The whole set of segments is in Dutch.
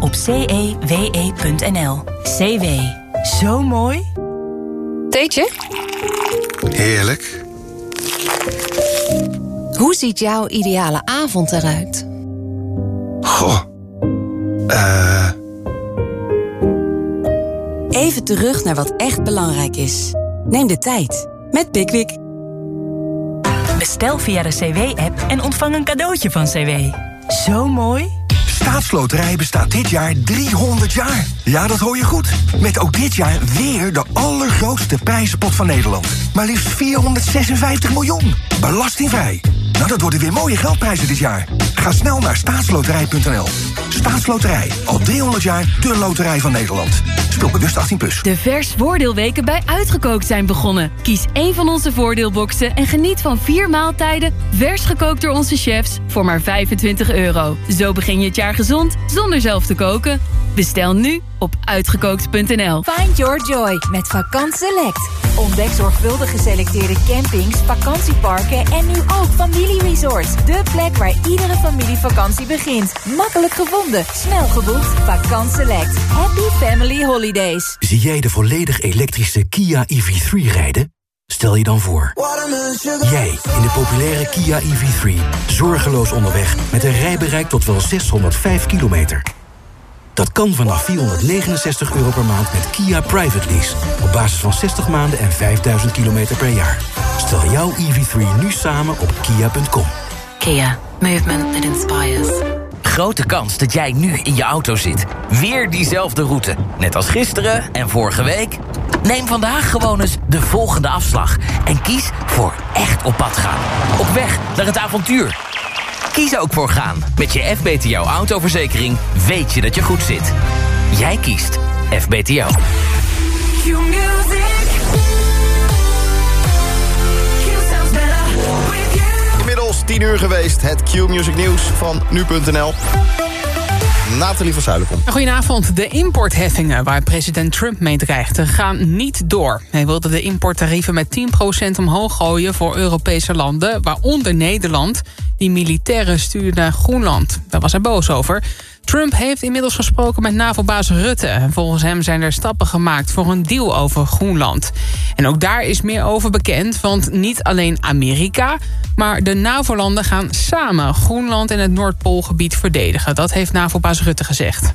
op cewe.nl. CW. Zo mooi. Theetje? Heerlijk. Hoe ziet jouw ideale avond eruit? Goh. Eh... Even terug naar wat echt belangrijk is. Neem de tijd met Pickwick. Bestel via de CW-app en ontvang een cadeautje van CW. Zo mooi. Staatsloterij bestaat dit jaar 300 jaar. Ja, dat hoor je goed. Met ook dit jaar weer de allergrootste prijzenpot van Nederland. Maar liefst 456 miljoen. Belastingvrij. Nou, dat worden weer mooie geldprijzen dit jaar. Ga snel naar staatsloterij.nl. Staatsloterij. Al 300 jaar de loterij van Nederland. Speel bewust 18+. Plus. De vers voordeelweken bij Uitgekookt zijn begonnen. Kies één van onze voordeelboxen en geniet van vier maaltijden... vers gekookt door onze chefs voor maar 25 euro. Zo begin je het jaar gezond zonder zelf te koken. Bestel nu op uitgekookt.nl. Find your joy met Vakant Select. Ontdek zorgvuldig geselecteerde campings, vakantieparken en nu ook familieresorts. De plek waar iedere familievakantie begint. Makkelijk gevonden, snel geboekt. Vakant Select. Happy Family Holidays. Zie jij de volledig elektrische Kia EV3 rijden? Stel je dan voor. Jij in de populaire Kia EV3. Zorgeloos onderweg met een rijbereik tot wel 605 kilometer. Dat kan vanaf 469 euro per maand met Kia Private Lease. Op basis van 60 maanden en 5000 kilometer per jaar. Stel jouw EV3 nu samen op kia.com. Kia. Movement that inspires. Grote kans dat jij nu in je auto zit. Weer diezelfde route. Net als gisteren en vorige week. Neem vandaag gewoon eens de volgende afslag. En kies voor echt op pad gaan. Op weg naar het avontuur. Kies ook voor gaan. Met je FBTO autoverzekering weet je dat je goed zit. Jij kiest FBTO. Inmiddels 10 uur geweest. Het Q-Music Nieuws van nu.nl. Nathalie van Zuilenkom. Goedenavond. De importheffingen waar president Trump mee dreigt gaan niet door. Hij wilde de importtarieven met 10% omhoog gooien voor Europese landen... waaronder Nederland, die militairen stuurde naar Groenland. Daar was hij boos over. Trump heeft inmiddels gesproken met NAVO-baas Rutte. En volgens hem zijn er stappen gemaakt voor een deal over Groenland. En ook daar is meer over bekend, want niet alleen Amerika... maar de NAVO-landen gaan samen Groenland en het Noordpoolgebied verdedigen. Dat heeft NAVO-baas Rutte gezegd.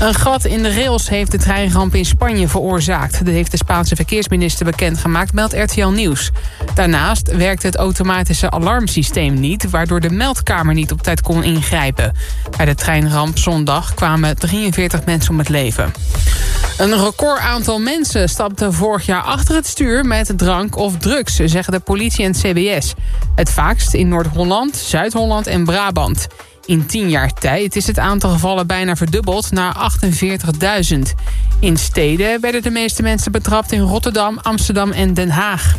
Een gat in de rails heeft de treinramp in Spanje veroorzaakt. Dat heeft de Spaanse verkeersminister bekendgemaakt, meldt RTL Nieuws. Daarnaast werkt het automatische alarmsysteem niet... waardoor de meldkamer niet op tijd kon ingrijpen. Bij de treinramp zondag kwamen 43 mensen om het leven. Een record aantal mensen stapte vorig jaar achter het stuur met drank of drugs, zeggen de politie en het CBS. Het vaakst in Noord-Holland, Zuid-Holland en Brabant. In 10 jaar tijd is het aantal gevallen bijna verdubbeld naar 48.000. In steden werden de meeste mensen betrapt in Rotterdam, Amsterdam en Den Haag.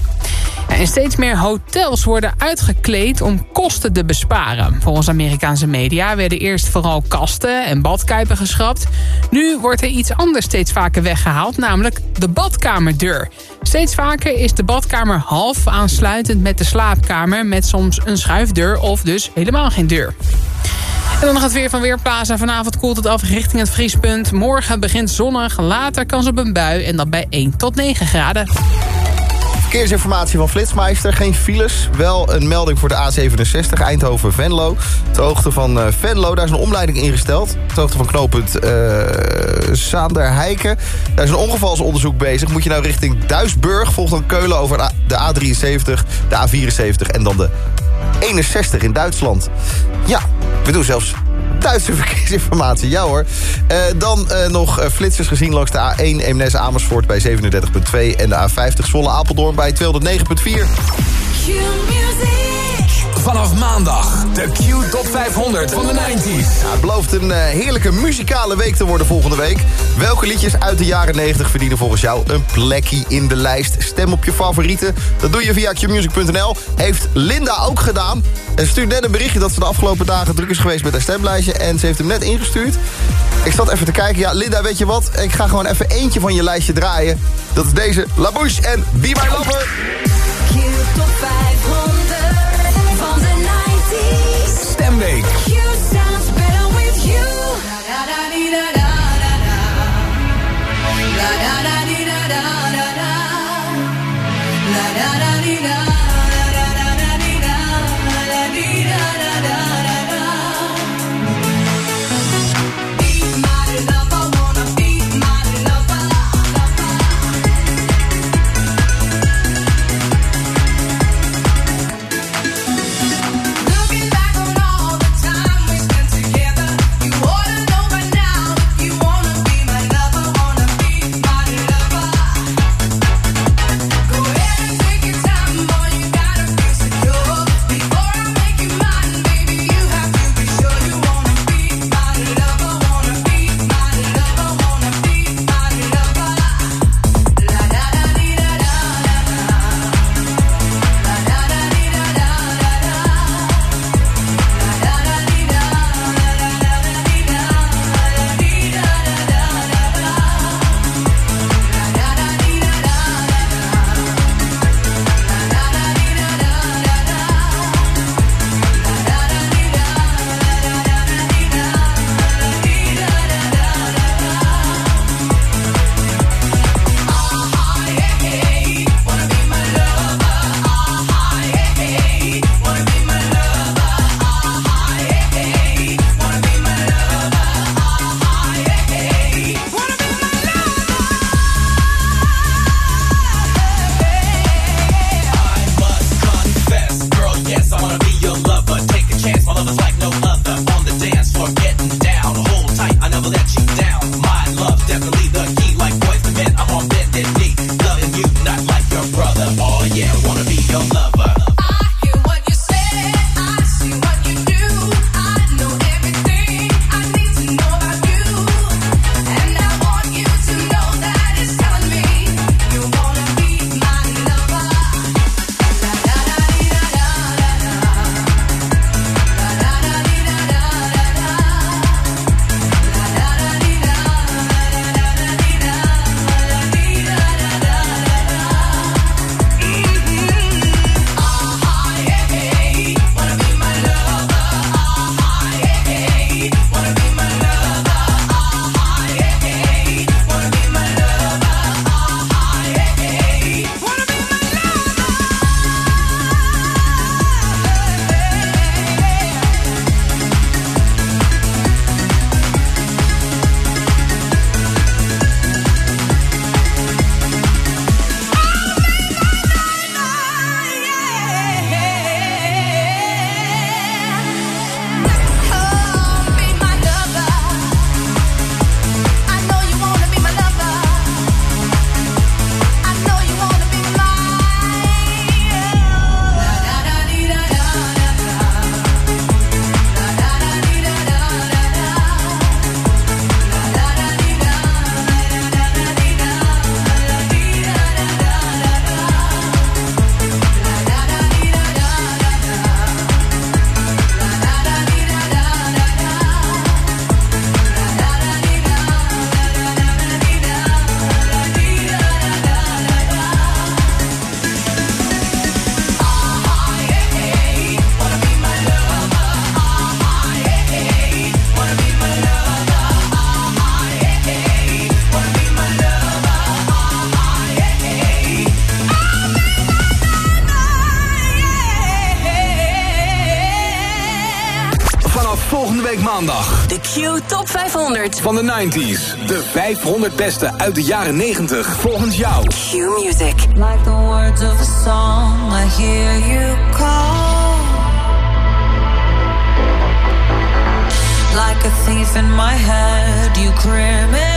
En steeds meer hotels worden uitgekleed om kosten te besparen. Volgens Amerikaanse media werden eerst vooral kasten en badkuipen geschrapt. Nu wordt er iets anders steeds vaker weggehaald, namelijk de badkamerdeur. Steeds vaker is de badkamer half aansluitend met de slaapkamer... met soms een schuifdeur of dus helemaal geen deur. En dan nog het weer van Weerplaza. Vanavond koelt het af richting het vriespunt. Morgen begint zonnig, later kans op een bui en dat bij 1 tot 9 graden. Verkeersinformatie van Flitsmeister. Geen files. Wel een melding voor de A67 Eindhoven-Venlo. Ter hoogte van uh, Venlo. Daar is een omleiding ingesteld. Ter hoogte van knooppunt uh, Zaanderheiken. Daar is een ongevalsonderzoek bezig. Moet je nou richting Duisburg. Volgt dan Keulen over de A73, de A74 en dan de 61 in Duitsland. Ja, we doen zelfs Duitse verkeersinformatie. Ja hoor. Uh, dan uh, nog uh, flitsers gezien langs de A1 Eemnes Amersfoort bij 37.2... en de A50 Zwolle Apeldoorn bij 209.4. Vanaf maandag de Q Top 500 van de 90s. Ja, het belooft een uh, heerlijke muzikale week te worden volgende week. Welke liedjes uit de jaren 90 verdienen volgens jou een plekje in de lijst? Stem op je favorieten. Dat doe je via qmusic.nl. Heeft Linda ook gedaan. En stuurt net een berichtje dat ze de afgelopen dagen druk is geweest met haar stemlijstje. En ze heeft hem net ingestuurd. Ik zat even te kijken. Ja, Linda, weet je wat? Ik ga gewoon even eentje van je lijstje draaien. Dat is deze. La Bouche en Be My Lover. Q Top 500. Van de 90s. De 500 beste uit de jaren 90. Volgens jou. Q Music. Like the words of a song, I hear you call. Like a thief in my head, you criminal.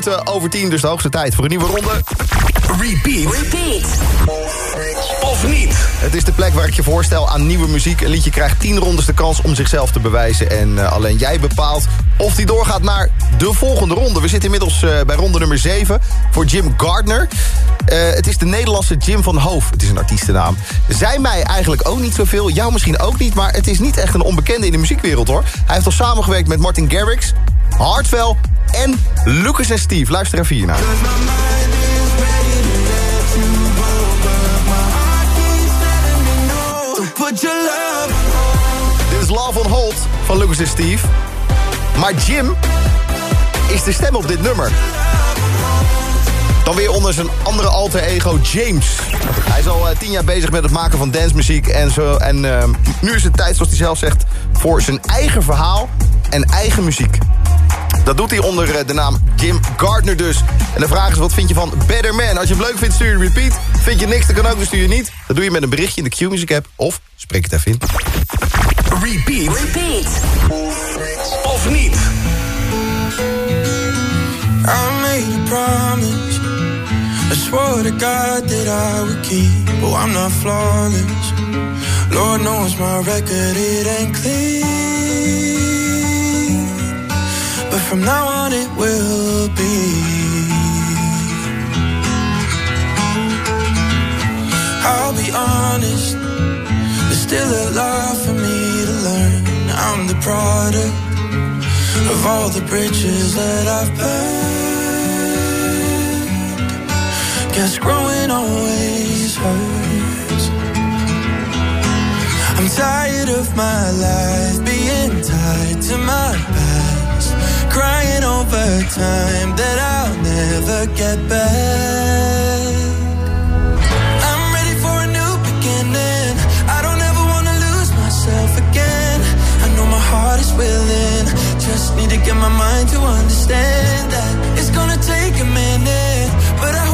Minuten over 10, dus de hoogste tijd voor een nieuwe ronde. Repeat. Repeat. Of niet. Het is de plek waar ik je voorstel aan nieuwe muziek. Een liedje krijgt 10 rondes de kans om zichzelf te bewijzen. En eh, alleen jij bepaalt of die doorgaat naar de volgende ronde. We zitten inmiddels eh, bij ronde nummer 7 voor Jim Gardner. Eh, het is de Nederlandse Jim van Hoof. Het is een artiestennaam. Zij mij eigenlijk ook niet zoveel. Jou misschien ook niet. Maar het is niet echt een onbekende in de muziekwereld hoor. Hij heeft al samengewerkt met Martin Garrix, Hartwell en Lucas en Steve. Luister even hier naar. Dit is Love on Hold van Lucas en Steve. Maar Jim is de stem op dit nummer. Dan weer onder zijn andere alter ego James. Hij is al eh, tien jaar bezig met het maken van dancemuziek en zo. En eh, nu is het tijd, zoals hij zelf zegt, voor zijn eigen verhaal en eigen muziek. Dat doet hij onder eh, de naam Jim Gardner dus. En de vraag is, wat vind je van Better Man? Als je het leuk vindt, stuur je repeat. Vind je niks, dan kan ook, dan stuur je niet. Dat doe je met een berichtje in de Q-Music app. Of spreek het even in. Repeat. Repeat. Of niet. I made a promise. I swore to God that I would keep. Oh, I'm not flawless. Lord knows my record, it ain't clean. From now on, it will be. I'll be honest. There's still a lot for me to learn. I'm the product of all the bridges that I've burned. Guess growing always hurts. I'm tired of my life being tied to my past, crying over time that I'll never get back. I'm ready for a new beginning. I don't ever wanna lose myself again. I know my heart is willing, just need to get my mind to understand that it's gonna take a minute, but I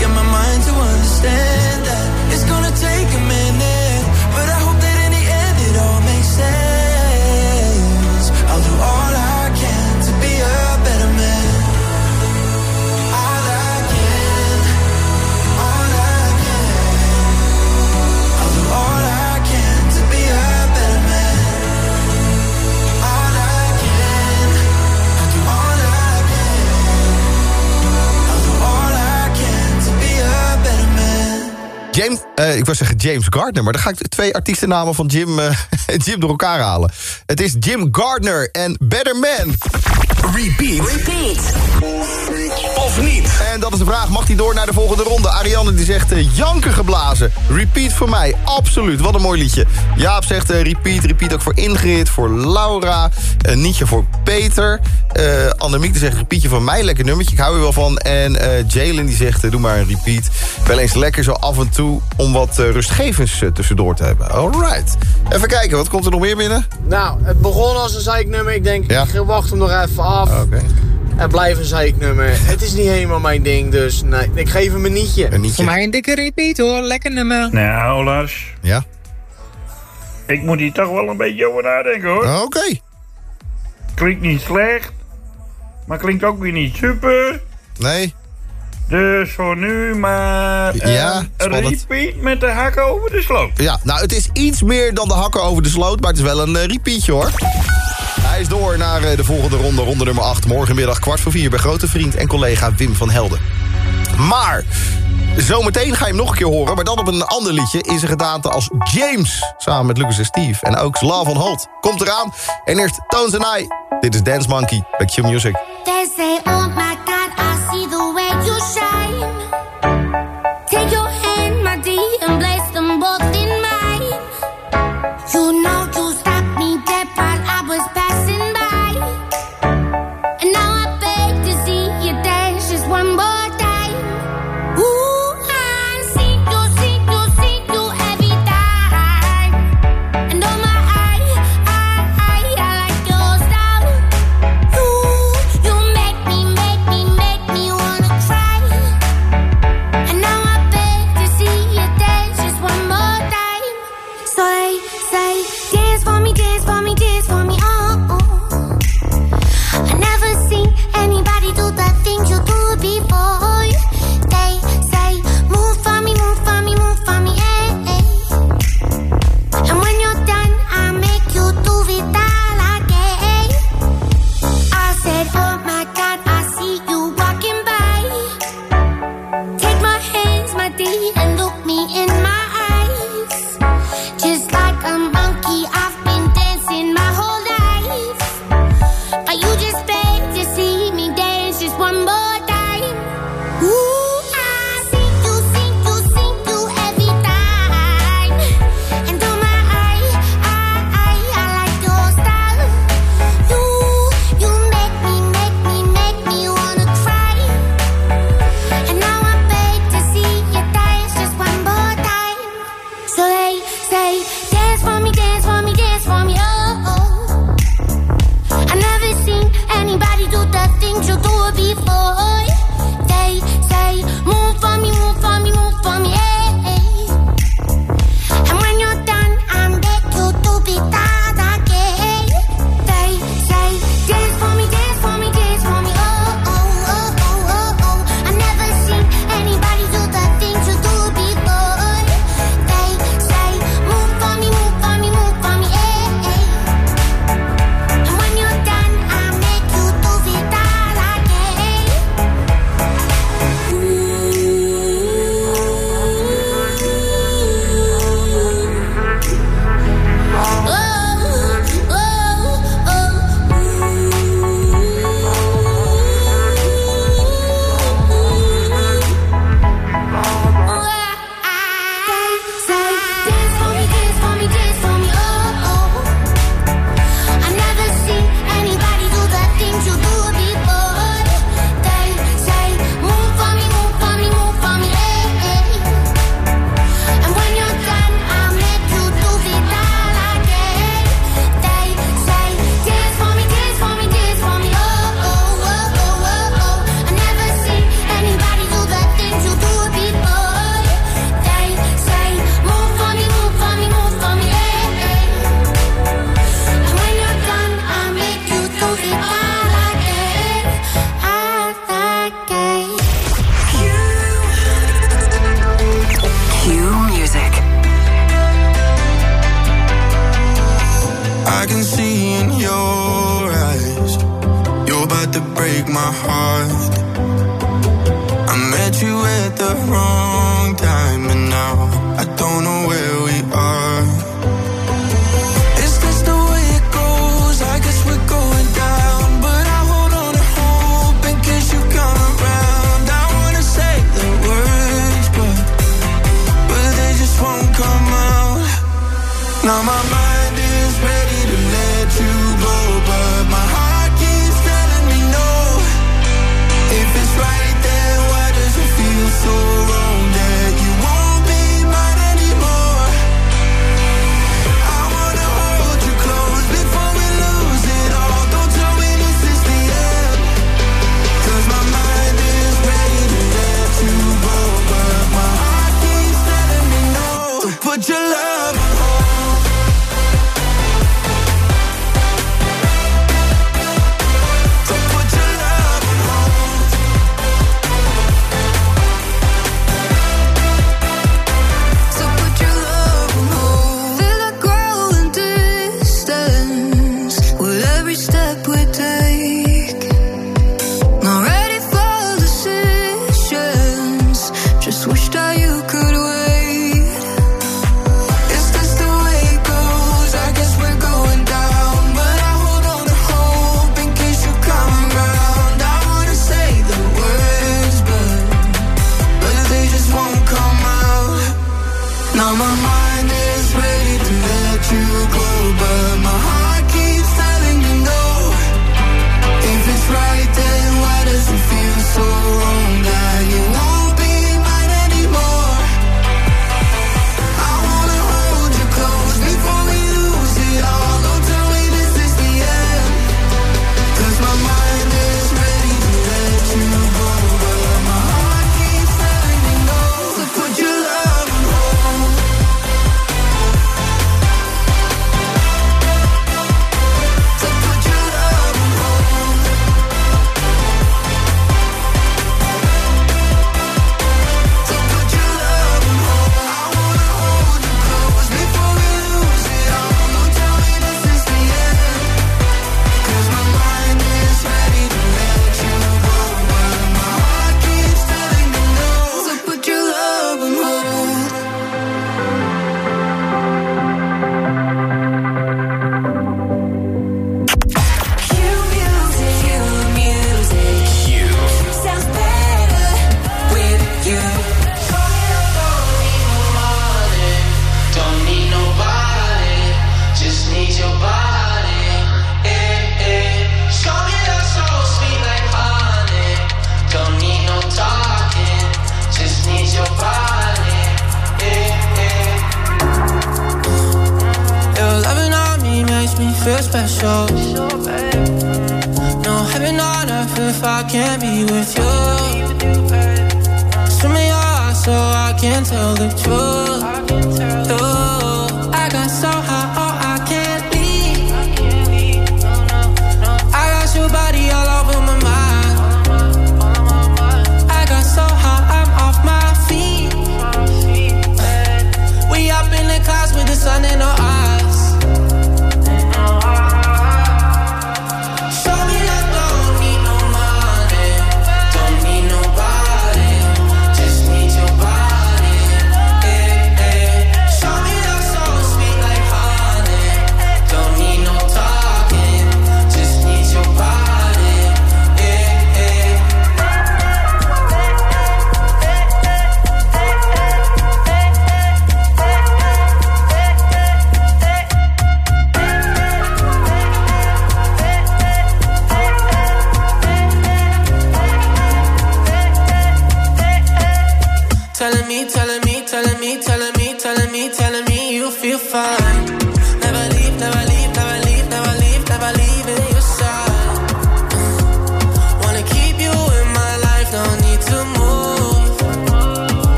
Get my mind to understand James, eh, ik wou zeggen James Gardner, maar dan ga ik de twee artiestennamen van Jim, eh, Jim door elkaar halen. Het is Jim Gardner en Better Man. Repeat. Repeat. Of niet? En dat is de vraag, mag hij door naar de volgende ronde? Ariane die zegt eh, janken geblazen. Repeat voor mij, absoluut. Wat een mooi liedje. Jaap zegt eh, repeat, repeat ook voor Ingrid, voor Laura. Uh, Nietje voor Peter. Eh Annemiek die zegt repeatje van mij, lekker nummertje. Ik hou er wel van. En eh Jalen die zegt doe maar een repeat. Wel eens lekker zo af en toe om wat eh, rustgevends eh, tussendoor te hebben. Alright. Even kijken, wat komt er nog meer binnen? Nou, het begon als een zeiknummer. Ik denk, Ja. ik wacht hem nog even af. Oké. Het blijft een zeiknummer. Het is niet helemaal mijn ding, dus nee, ik geef hem een nietje. Een nietje. Voor mij een dikke repeat hoor, lekker nummer. Nou, Lars. Ja? Ik moet hier toch wel een beetje over nadenken, hoor. Oké. Klinkt niet slecht, maar klinkt ook weer niet super. Nee. Dus voor nu maar eh, Ja, een spannend. repeat met de hakken over de sloot. Ja, nou het is iets meer dan de hakken over de sloot, maar het is wel een eh, repeatje hoor. Hij is door naar eh, de volgende ronde, ronde nummer 8. Morgenmiddag kwart voor vier bij grote vriend en collega Wim van Helden. Maar, zometeen ga je hem nog een keer horen, maar dan op een ander liedje... in zijn gedaante als James, samen met Lucas en Steve. En ook Slav van Holt. Komt eraan. En eerst Tones and I. Dit is Dance Monkey bij Q Music. They say, oh my God, the way you shine.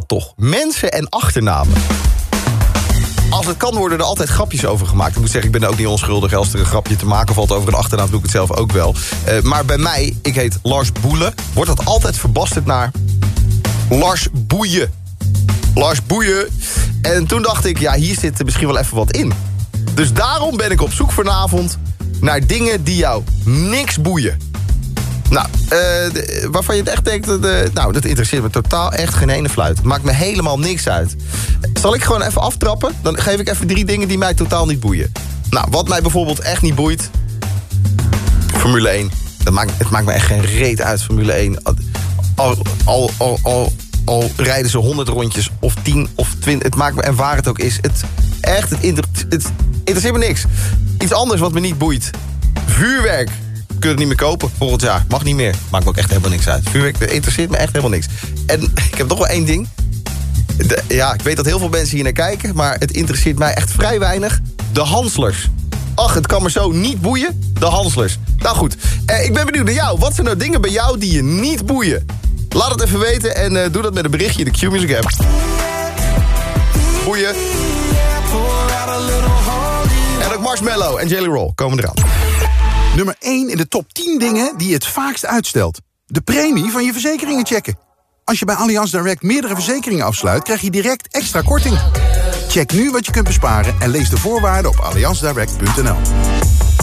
Dat toch? Mensen en achternamen. Als het kan worden er altijd grapjes over gemaakt. Ik moet zeggen, ik ben ook niet onschuldig. Als er een grapje te maken valt over een achternaam, doe ik het zelf ook wel. Eh, maar bij mij, ik heet Lars Boele, wordt dat altijd verbasterd naar Lars Boeien. Lars Boeien. En toen dacht ik, ja, hier zit misschien wel even wat in. Dus daarom ben ik op zoek vanavond naar dingen die jou niks boeien. Nou, eh, waarvan je het echt denkt... eh, nou, dat interesseert me totaal echt geen ene fluit. Maakt me helemaal niks uit. Zal ik gewoon even aftrappen? Dan geef ik even drie dingen die mij totaal niet boeien. Nou, wat mij bijvoorbeeld echt niet boeit... Formule 1. Dat maakt, het maakt me echt geen reet uit, Formule 1. Al, al, al, al, al rijden ze 100 rondjes of 10 of 20. Het maakt me, en waar het ook is... Het, echt, het interesseert me niks. Iets anders wat me niet boeit. Vuurwerk kun het niet meer kopen volgend jaar. Mag niet meer. Maakt me ook echt helemaal niks uit. Vuurwerk interesseert me echt helemaal niks. En ik heb nog wel één ding. Ja, ik weet dat heel veel mensen hier naar kijken... maar het interesseert mij echt vrij weinig. De Hanslers. Ach, het kan me zo niet boeien. De Hanslers. Nou goed, eh, ik ben benieuwd naar jou. Wat zijn nou dingen bij jou die je niet boeien? Laat het even weten en eh, doe dat met een berichtje in de Q-Music app. Boeien. En ook Marshmallow en Jelly Roll komen eraan. Nummer 1 in de top 10 dingen die je het vaakst uitstelt. De premie van je verzekeringen checken. Als je bij Allianz Direct meerdere verzekeringen afsluit... krijg je direct extra korting. Check nu wat je kunt besparen en lees de voorwaarden op allianzdirect.nl.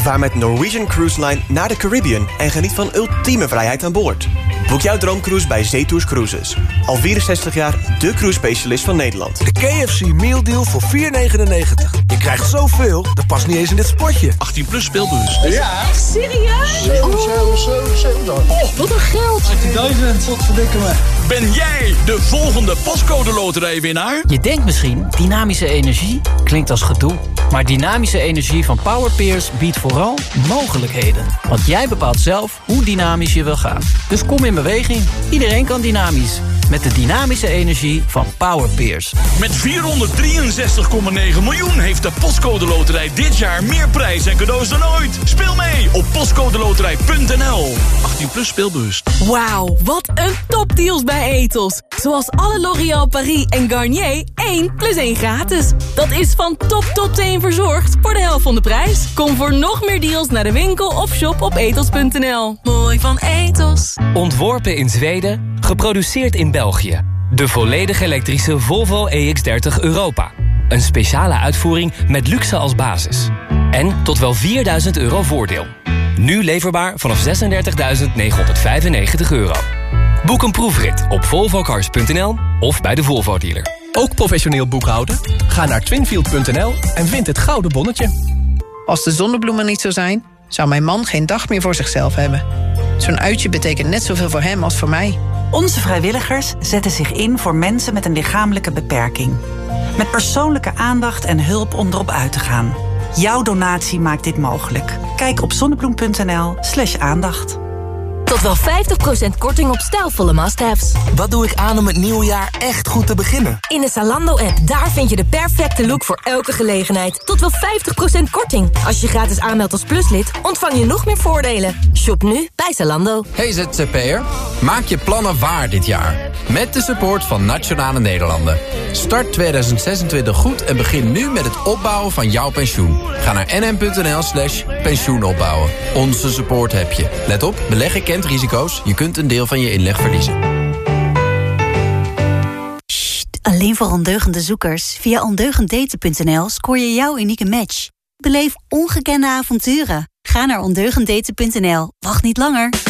Vaar met Norwegian Cruise Line naar de Caribbean en geniet van ultieme vrijheid aan boord. Boek jouw droomcruise bij Zetours Cruises. Al 64 jaar de cruise specialist van Nederland. De KFC Meal Deal voor 4,99. Je krijgt zoveel, dat past niet eens in dit spotje. 18 plus speelbus. Ja. Echt serieus? Oh, wat een geld. 18.000, wat verdikken me. Ben jij de volgende postcode loterijwinnaar? Je denkt misschien, dynamische energie klinkt als gedoe. Maar dynamische energie van Powerpeers biedt vooral mogelijkheden. Want jij bepaalt zelf hoe dynamisch je wil gaan. Dus kom in beweging. Iedereen kan dynamisch. Met de dynamische energie van Powerpeers. Met 463,9 miljoen heeft de Postcode Loterij dit jaar meer prijs en cadeaus dan ooit. Speel mee op postcodeloterij.nl. 18 plus speelbewust. Wauw, wat een topdeals bij Etos. Zoals alle L'Oréal Paris en Garnier 1 plus 1 gratis. Dat is van top tot teen verzorgd voor de helft van de prijs. Kom voor nog meer deals naar de winkel of shop op etos.nl. Mooi van Etos. Ontworpen in Zweden, geproduceerd in België. De volledig elektrische Volvo EX30 Europa. Een speciale uitvoering met luxe als basis. En tot wel 4000 euro voordeel. Nu leverbaar vanaf 36.995 euro. Boek een proefrit op volvocars.nl of bij de Volvo dealer. Ook professioneel boekhouden? Ga naar twinfield.nl en vind het gouden bonnetje. Als de zonnebloemen niet zo zijn, zou mijn man geen dag meer voor zichzelf hebben. Zo'n uitje betekent net zoveel voor hem als voor mij. Onze vrijwilligers zetten zich in voor mensen met een lichamelijke beperking. Met persoonlijke aandacht en hulp om erop uit te gaan. Jouw donatie maakt dit mogelijk. Kijk op zonnebloem.nl slash aandacht. Tot wel 50% korting op stijlvolle must-haves. Wat doe ik aan om het nieuwe jaar echt goed te beginnen? In de Zalando-app, daar vind je de perfecte look voor elke gelegenheid. Tot wel 50% korting. Als je gratis aanmeldt als pluslid, ontvang je nog meer voordelen. Shop nu bij Zalando. Hey ZZP'er, maak je plannen waar dit jaar. Met de support van Nationale Nederlanden. Start 2026 goed en begin nu met het opbouwen van jouw pensioen. Ga naar nm.nl slash pensioenopbouwen. Onze support heb je. Let op, beleggen risico's. Je kunt een deel van je inleg verliezen. Alleen voor ondeugende zoekers. Via ondeugenddaten.nl scoor je jouw unieke match. Beleef ongekende avonturen. Ga naar ondeugenddaten.nl. Wacht niet langer.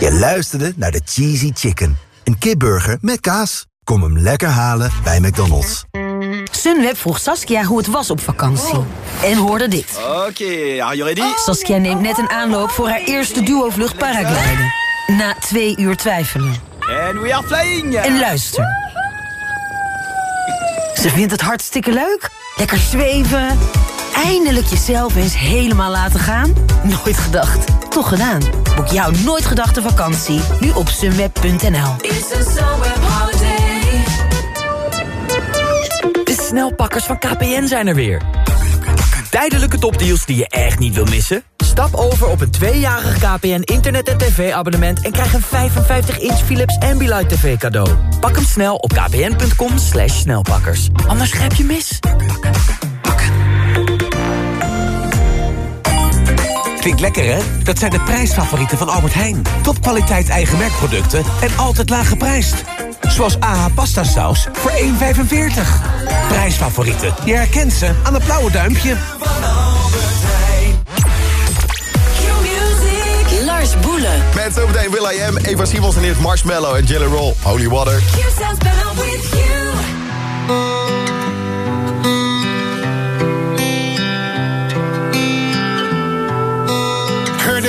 Je luisterde naar de Cheesy Chicken. Een kipburger met kaas. Kom hem lekker halen bij McDonald's. Sunweb vroeg Saskia hoe het was op vakantie. En hoorde dit. Oké, are you ready? Saskia neemt net een aanloop voor haar eerste duo-vlucht paragliden. Na twee uur twijfelen. And we are flying! En luister. Ze vindt het hartstikke leuk. Lekker zweven. Eindelijk jezelf eens helemaal laten gaan. Nooit gedacht. Toch gedaan. Boek jouw nooit gedachte vakantie. Nu op sunweb.nl. De snelpakkers van KPN zijn er weer. Tijdelijke topdeals die je echt niet wil missen? Stap over op een tweejarig KPN internet- en tv-abonnement... en krijg een 55-inch Philips Ambilight TV cadeau. Pak hem snel op kpn.com slash snelpakkers. Anders grijp je mis. Klinkt lekker, hè? Dat zijn de prijsfavorieten van Albert Heijn. Topkwaliteit eigen merkproducten en altijd laag geprijsd. Zoals AH pasta saus voor 1,45. Prijsfavorieten. Je herkent ze aan het blauwe duimpje. Lars Boelen. Met zometeen Will I Am, Eva Simons en eerst Marshmallow en Jelly Roll, Holy Water.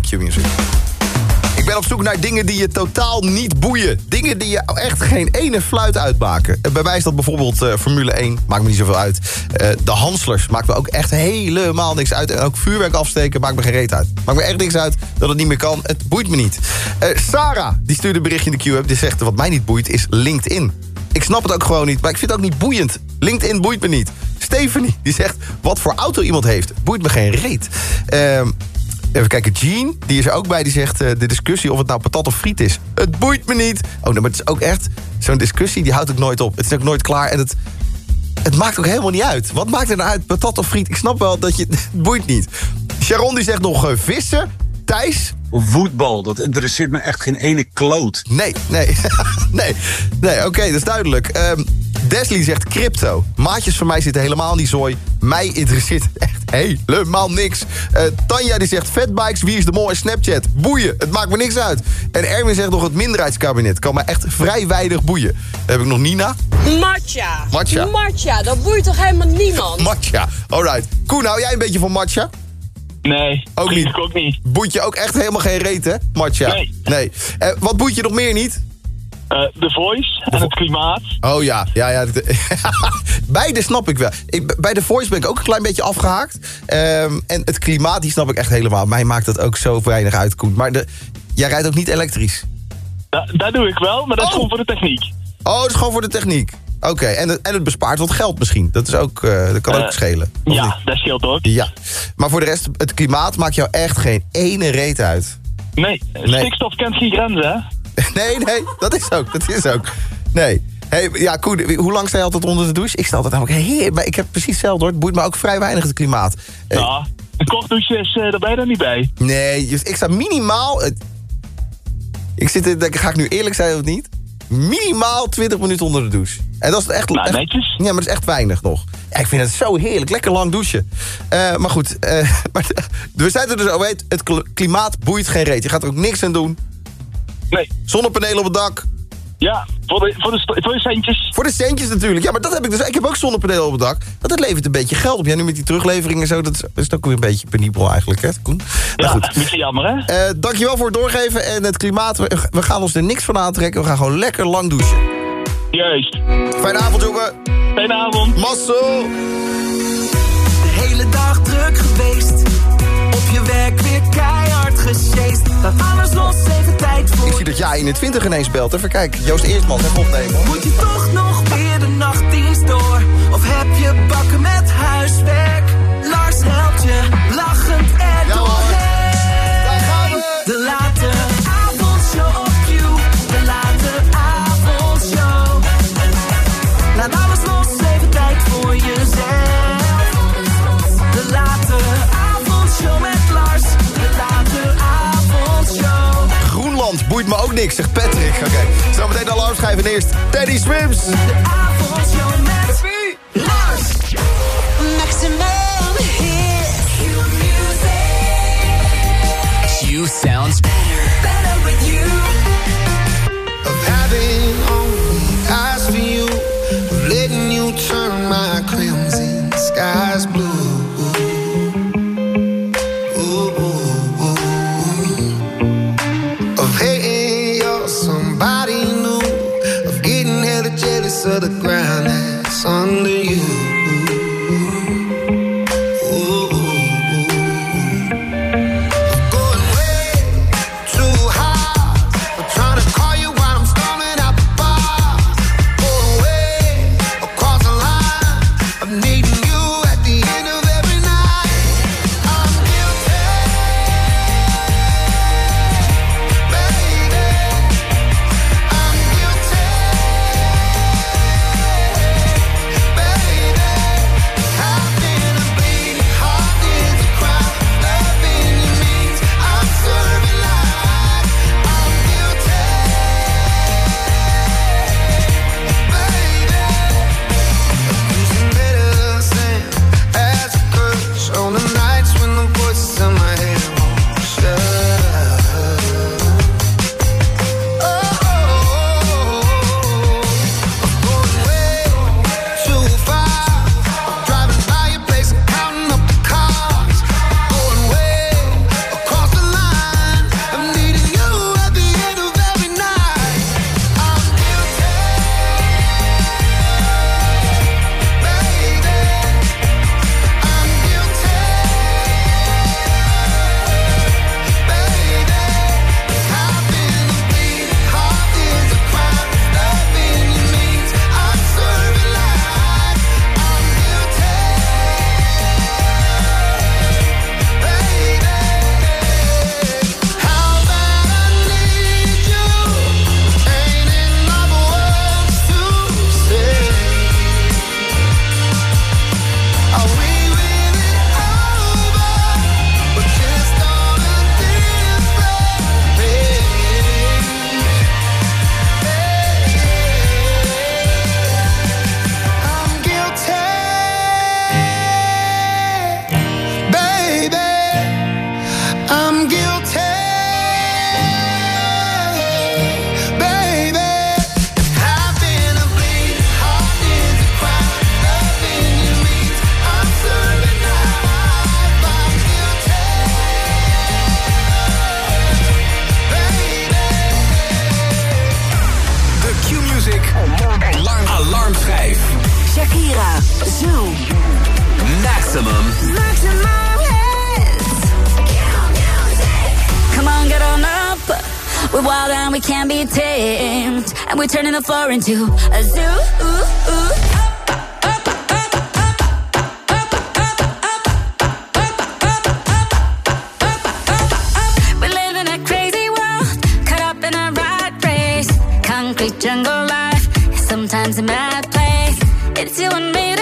bij. Ik ben op zoek naar dingen die je totaal niet boeien. Dingen die je echt geen ene fluit uitmaken. Eh, Bij mij is dat bijvoorbeeld eh, Formule 1. Maakt me niet zoveel uit. Eh, de Hanslers maakt me ook echt helemaal niks uit. En ook vuurwerk afsteken maakt me geen reet uit. Maakt me echt niks uit dat het niet meer kan. Het boeit me niet. Sarah, die stuurde een berichtje in de Q-app. Die zegt, wat mij niet boeit is LinkedIn. Ik snap het ook gewoon niet, maar ik vind het ook niet boeiend. LinkedIn boeit me niet. Stephanie, die zegt, wat voor auto iemand heeft, boeit me geen reet. Ehm, even kijken, Jean, die is er ook bij, die zegt... eh, de discussie of het nou patat of friet is, het boeit me niet. Oh, nou, maar het is ook echt zo'n discussie, die houdt ook nooit op. Het is ook nooit klaar en het, het maakt ook helemaal niet uit. Wat maakt er nou uit, patat of friet? Ik snap wel dat je... Het boeit niet. Sharon, die zegt nog eh, vissen. Thijs? Voetbal, dat interesseert me echt geen ene kloot. Nee, nee, nee, nee, oké, dat is duidelijk. Ehm Desley zegt crypto. Maatjes van mij zitten helemaal in die zooi. Mij interesseert echt helemaal niks. Eh, Tanja die zegt fatbikes, wie is de mol en Snapchat? Boeien, het maakt me niks uit. En Erwin zegt nog het minderheidskabinet. Kan me echt vrij weinig boeien. Dan heb ik nog Nina. Matcha. Matcha. Matcha, dat boeit toch helemaal niemand? Matcha, alright. Koen, hou jij een beetje van matcha? Nee, ook niet. ook niet. Boeit je ook echt helemaal geen reet, hè? Matcha? Nee. nee. Eh, wat boeit je nog meer niet? De Voice en het klimaat. Oh ja, ja, ja. Beide snap ik wel. Ik, bij de Voice ben ik ook een klein beetje afgehaakt. Ehm, en het klimaat, die snap ik echt helemaal. Mij maakt dat ook zo weinig uit, Koen. Maar de, jij rijdt ook niet elektrisch? Da dat doe ik wel, maar dat is Oh. gewoon voor de techniek. Oh, dat is gewoon voor de techniek. Oké, en, het- en het bespaart wat geld misschien. Dat, is ook, eh, dat kan ook Eh, schelen. Ja, niet? dat scheelt ook. Ja. Maar voor de rest, het klimaat maakt jou echt geen ene reet uit. Nee, Nee. stikstof kent geen grenzen, hè? Nee, nee, dat is ook. Dat is ook. Nee. Hey, ja, Koen, hoe lang sta je altijd onder de douche? Ik sta altijd namelijk heer, maar ik heb precies hetzelfde hoor. Het boeit me ook vrij weinig het klimaat. Eh, Ja, een kort douche is, daar ben je er niet bij. Nee, dus ik sta minimaal... ik zit in, ga ik nu eerlijk zijn of niet? Minimaal 20 minuten onder de douche. En dat is echt... Nou, echt- netjes. Ja, maar dat is echt weinig nog. Ja, ik vind het zo heerlijk. Lekker lang douchen. Eh, maar goed, eh, maar, we zijn er dus over eens. Het kl- klimaat boeit geen reet. Je gaat er ook niks aan doen. Nee. Zonnepanelen op het dak. Ja, voor de, voor de, voor de centjes. Voor de centjes natuurlijk. Ja, maar dat heb ik dus. Ik heb ook zonnepanelen op het dak. Dat levert een beetje geld op. Ja, nu met die teruglevering en zo. Dat is, dat is ook weer een beetje penibel eigenlijk, hè, Koen? Ja, goed. een beetje jammer, hè? Eh, dankjewel voor het doorgeven. En het klimaat, we, we gaan ons er niks van aantrekken. We gaan gewoon lekker lang douchen. Juist. Fijne avond, jongen. Fijne avond. Masso. De hele dag druk geweest. Op je werk weer keihard gesjeest. Laat alles los, even tijd voor. Ik zie dat jij in de 20 ineens belt. Even kijken. Joost Eerstman, even opnemen. Moet je toch nog weer de nachtdienst door? Of heb je bakken met huiswerk? Lars helpt je, lachend er niks, zegt Patrick. Oké, zometeen de alarmschijf en eerst Teddy Swims. Avondshow met world, caught up in a rat race. Concrete jungle life, sometimes a mad place. It's you and me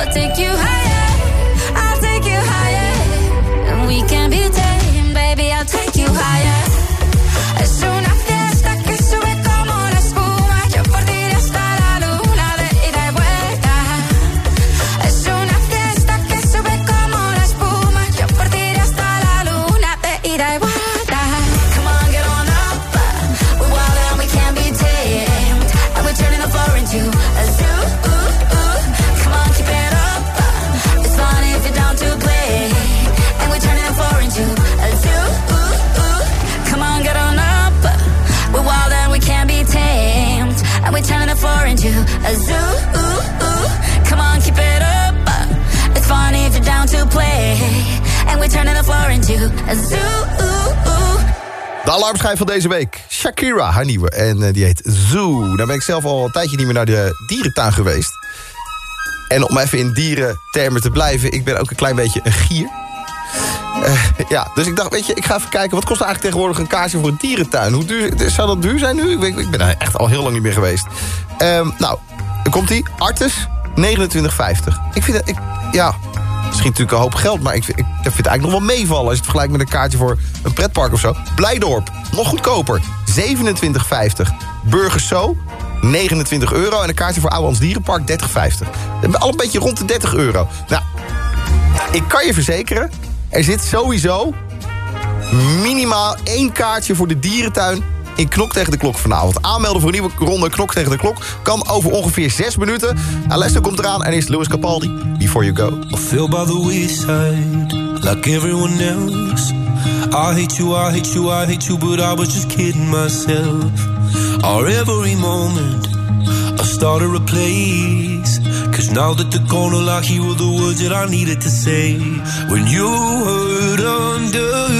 I'll take you higher. De alarmschijf van deze week. Shakira, haar nieuwe. En eh, die heet Zoo. Daar ben ik zelf al een tijdje niet meer naar de dierentuin geweest. En om even in dierentermen te blijven... ik ben ook een klein beetje een gier. Eh, ja, dus ik dacht, weet je, ik ga even kijken... wat kost eigenlijk tegenwoordig een kaartje voor een dierentuin? Hoe duur, zou dat duur zijn nu? Ik, ik ben er echt al heel lang niet meer geweest. Ehm, nou, komt die. Artis, 29,50. Ik vind het, ik, ja... Misschien natuurlijk een hoop geld, maar ik ik vind het eigenlijk nog wel meevallen... als je het vergelijkt met een kaartje voor een pretpark of zo. Blijdorp, nog goedkoper, 27,50. Burgers Zo, 29 euro. En een kaartje voor Ouwans Dierenpark, 30,50. Al een beetje rond de 30 euro. Nou, ik kan je verzekeren... er zit sowieso minimaal één kaartje voor de dierentuin in Knok tegen de Klok vanavond. Aanmelden voor een nieuwe ronde Knok tegen de Klok kan over ongeveer 6 minuten. Lester komt eraan en is Louis Capaldi. Before you go. I feel by the wayside, like everyone else. I hate you, I hate you, I hate you, but I was just kidding myself. Our every moment, I started a place. Cause now that gone, all I hear were the words that I needed to say. When you hurt under the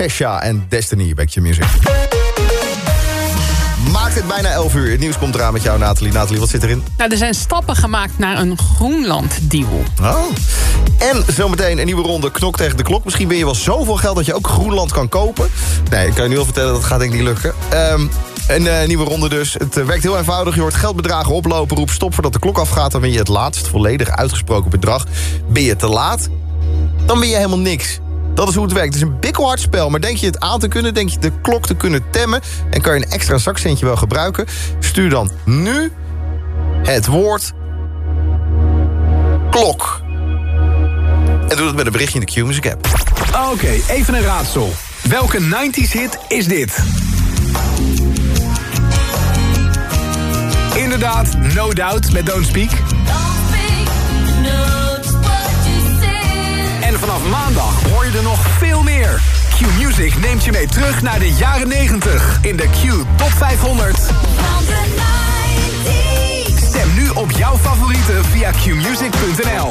Sesha en Destiny Back your Music. Maakt het bijna 11 uur. Het nieuws komt eraan met jou, Nathalie. Nathalie, wat zit erin? Nou, er zijn stappen gemaakt naar een Groenland-deal. Oh. En zometeen een nieuwe ronde knok tegen de klok. Misschien ben je wel zoveel geld dat je ook Groenland kan kopen. Nee, ik kan je nu al vertellen, dat gaat denk ik niet lukken. Um, een eh, nieuwe ronde dus. Het eh, werkt heel eenvoudig. Je hoort geldbedragen oplopen. Roep stop voordat de klok afgaat. Dan ben je het laatst volledig uitgesproken bedrag. Ben je te laat, dan ben je helemaal niks. Dat is hoe het werkt. Het is een bikkelhard spel. Maar denk je het aan te kunnen, denk je de klok te kunnen temmen... en kan je een extra zakcentje wel gebruiken... stuur dan nu het woord klok. En doe dat met een berichtje in de Q-Music app. Oké, even een raadsel. Welke 90s hit is dit? Inderdaad, No Doubt met Don't Speak. Vanaf maandag hoor je er nog veel meer. Q-Music neemt je mee terug naar de jaren 90 in de Q Top 500. Stem nu op jouw favorieten via qmusic.nl.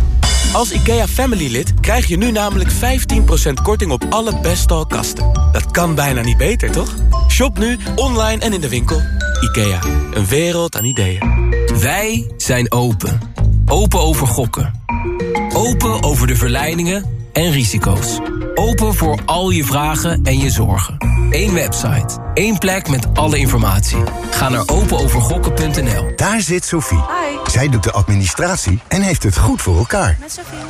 Als IKEA Family lid krijg je nu namelijk 15% korting op alle Bestal kasten. Dat kan bijna niet beter, toch? Shop nu, online en in de winkel. IKEA, een wereld aan ideeën. Wij zijn open. Open over gokken. Open over de verleidingen en risico's. Open voor al je vragen en je zorgen. Eén website. één plek met alle informatie. Ga naar openovergokken.nl. Daar zit Sophie. Zij doet de administratie en heeft het goed voor elkaar.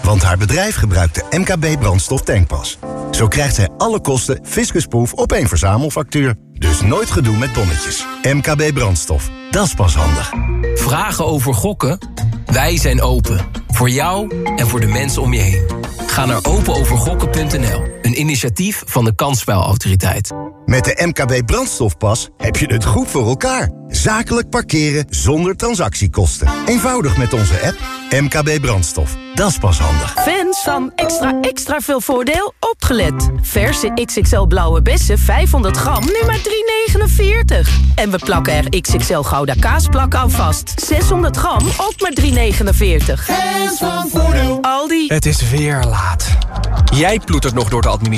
Want haar bedrijf gebruikt de MKB brandstof tankpas. Zo krijgt zij alle kosten fiscusproof op één verzamelfactuur. Dus nooit gedoe met tonnetjes. MKB brandstof. Dat is pas handig. Vragen over gokken? Wij zijn open. Voor jou en voor de mensen om je heen. Ga naar openovergokken.nl. Een initiatief van de Kansspelautoriteit. Met de MKB brandstofpas heb je het goed voor elkaar. Zakelijk parkeren zonder transactiekosten. Eenvoudig met onze app MKB brandstof. Dat is pas handig. Fans van extra extra veel voordeel opgelet. Verse XXL blauwe bessen 500 gram nu maar 3,49. En we plakken er XXL gouda kaasplak aan vast. 600 gram ook maar 3,49. Fans van voordeel. Aldi. Het is weer laat. Jij ploetert nog door de administratie